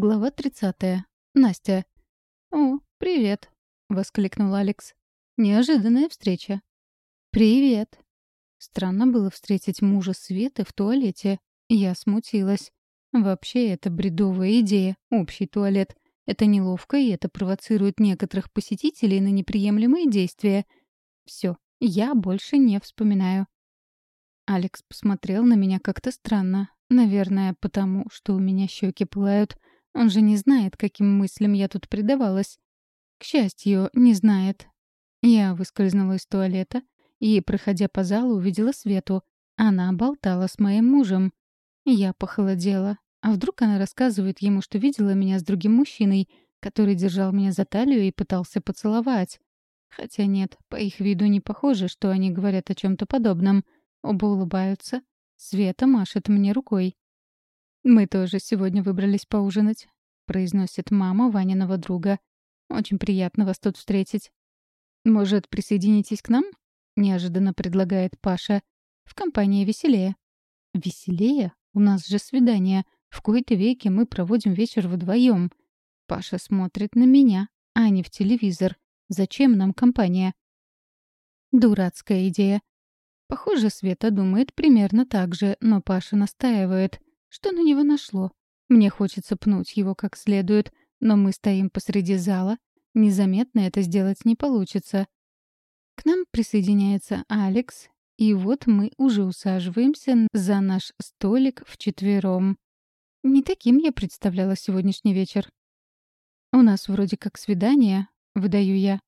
Глава 30. Настя. «О, привет!» — воскликнул Алекс. «Неожиданная встреча». «Привет!» Странно было встретить мужа Светы в туалете. Я смутилась. Вообще, это бредовая идея — общий туалет. Это неловко, и это провоцирует некоторых посетителей на неприемлемые действия. Все, я больше не вспоминаю. Алекс посмотрел на меня как-то странно. Наверное, потому, что у меня щеки пылают. Он же не знает, каким мыслям я тут предавалась. К счастью, не знает. Я выскользнула из туалета и, проходя по залу, увидела Свету. Она болтала с моим мужем. Я похолодела. А вдруг она рассказывает ему, что видела меня с другим мужчиной, который держал меня за талию и пытался поцеловать? Хотя нет, по их виду не похоже, что они говорят о чем-то подобном. Оба улыбаются. Света машет мне рукой. «Мы тоже сегодня выбрались поужинать», — произносит мама Ваниного друга. «Очень приятно вас тут встретить». «Может, присоединитесь к нам?» — неожиданно предлагает Паша. «В компании веселее». «Веселее? У нас же свидание. В кои-то веке мы проводим вечер вдвоем. Паша смотрит на меня, а не в телевизор. Зачем нам компания? Дурацкая идея. Похоже, Света думает примерно так же, но Паша настаивает. Что на него нашло? Мне хочется пнуть его как следует, но мы стоим посреди зала. Незаметно это сделать не получится. К нам присоединяется Алекс, и вот мы уже усаживаемся за наш столик вчетвером. Не таким я представляла сегодняшний вечер. «У нас вроде как свидание», — выдаю я.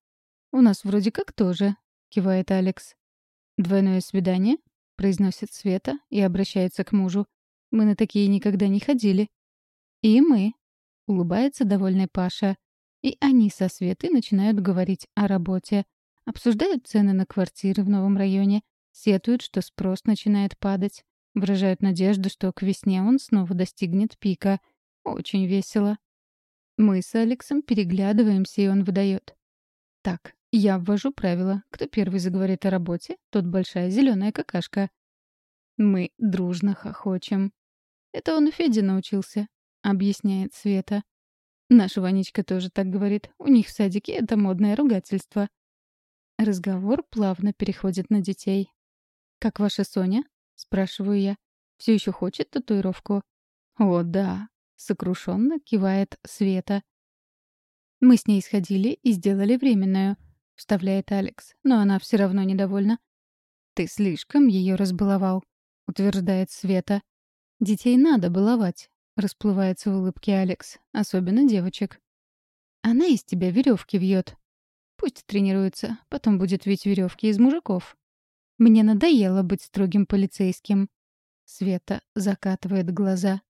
«У нас вроде как тоже», — кивает Алекс. «Двойное свидание?» — произносит Света и обращается к мужу. «Мы на такие никогда не ходили». «И мы», — улыбается довольный Паша. И они со Светой начинают говорить о работе. Обсуждают цены на квартиры в новом районе. Сетуют, что спрос начинает падать. Выражают надежду, что к весне он снова достигнет пика. Очень весело. Мы с Алексом переглядываемся, и он выдает. Так, я ввожу правила. Кто первый заговорит о работе, тот большая зеленая какашка. Мы дружно хохочем. Это он у Феди научился, объясняет Света. Наша Ванечка тоже так говорит. У них в садике это модное ругательство. Разговор плавно переходит на детей. «Как ваша Соня?» спрашиваю я. Все еще хочет татуировку? О, да, сокрушенно кивает Света. Мы с ней сходили и сделали временную, вставляет Алекс, но она все равно недовольна. Ты слишком ее разбаловал, утверждает Света. Детей надо баловать, расплывается в улыбке Алекс, особенно девочек. Она из тебя веревки вьет. Пусть тренируется, потом будет ведь веревки из мужиков. Мне надоело быть строгим полицейским. Света закатывает глаза.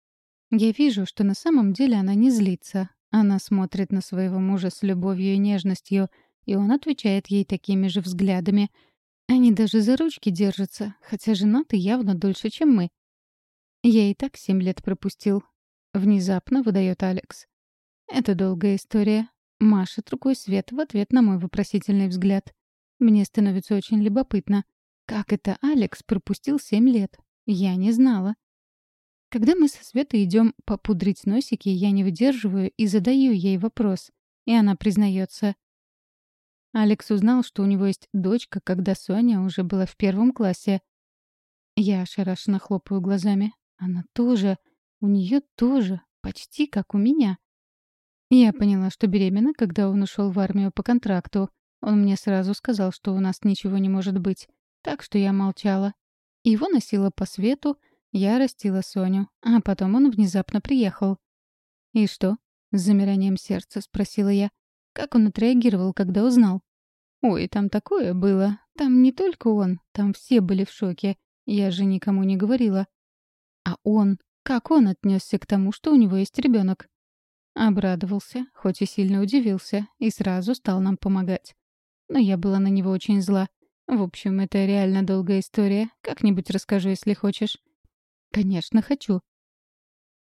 Я вижу, что на самом деле она не злится. Она смотрит на своего мужа с любовью и нежностью, и он отвечает ей такими же взглядами. Они даже за ручки держатся, хотя женаты явно дольше, чем мы. Я и так семь лет пропустил. Внезапно выдает Алекс. Это долгая история. Машет рукой Свет в ответ на мой вопросительный взгляд. Мне становится очень любопытно. Как это Алекс пропустил семь лет? Я не знала. Когда мы со Светой идем попудрить носики, я не выдерживаю и задаю ей вопрос. И она признается. Алекс узнал, что у него есть дочка, когда Соня уже была в первом классе. Я ошарашенно хлопаю глазами. Она тоже. У нее тоже. Почти как у меня. Я поняла, что беременна, когда он ушел в армию по контракту. Он мне сразу сказал, что у нас ничего не может быть. Так что я молчала. Его носила по свету, я растила Соню, а потом он внезапно приехал. «И что?» — с замиранием сердца спросила я. Как он отреагировал, когда узнал? «Ой, там такое было. Там не только он, там все были в шоке. Я же никому не говорила». «А он? Как он отнесся к тому, что у него есть ребенок? Обрадовался, хоть и сильно удивился, и сразу стал нам помогать. Но я была на него очень зла. В общем, это реально долгая история. Как-нибудь расскажу, если хочешь. Конечно, хочу.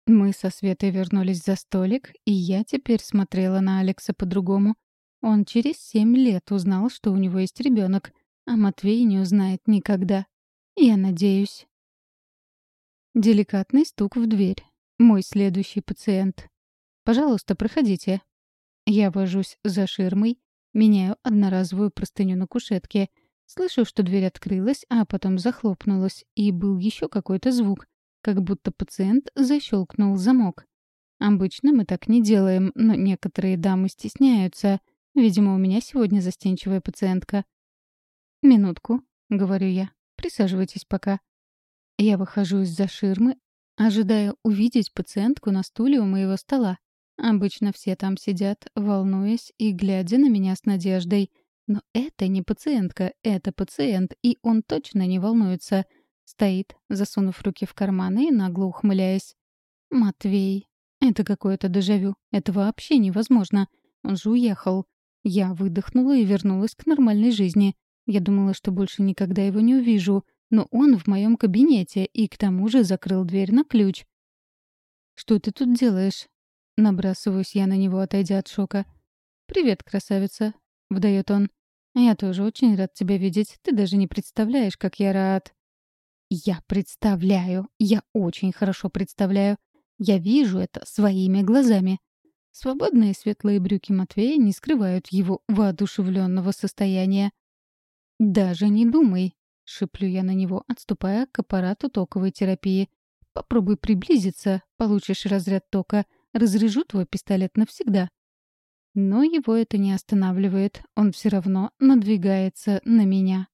Мы со Светой вернулись за столик, и я теперь смотрела на Алекса по-другому. Он через семь лет узнал, что у него есть ребенок, а Матвей не узнает никогда. Я надеюсь. Деликатный стук в дверь. Мой следующий пациент. Пожалуйста, проходите». Я вожусь за ширмой, меняю одноразовую простыню на кушетке. Слышу, что дверь открылась, а потом захлопнулась, и был еще какой-то звук, как будто пациент защелкнул замок. Обычно мы так не делаем, но некоторые дамы стесняются. Видимо, у меня сегодня застенчивая пациентка. «Минутку», — говорю я. «Присаживайтесь пока». Я выхожу из-за ширмы, ожидая увидеть пациентку на стуле у моего стола. Обычно все там сидят, волнуясь и глядя на меня с надеждой. Но это не пациентка, это пациент, и он точно не волнуется. Стоит, засунув руки в карманы и нагло ухмыляясь. «Матвей, это какое-то дежавю. Это вообще невозможно. Он же уехал. Я выдохнула и вернулась к нормальной жизни. Я думала, что больше никогда его не увижу, но он в моем кабинете и к тому же закрыл дверь на ключ. «Что ты тут делаешь?» Набрасываюсь я на него, отойдя от шока. «Привет, красавица», — выдает он. «Я тоже очень рад тебя видеть. Ты даже не представляешь, как я рад». «Я представляю. Я очень хорошо представляю. Я вижу это своими глазами». Свободные светлые брюки Матвея не скрывают его воодушевленного состояния. «Даже не думай», — шиплю я на него, отступая к аппарату токовой терапии. «Попробуй приблизиться, получишь разряд тока. Разряжу твой пистолет навсегда». Но его это не останавливает. Он все равно надвигается на меня.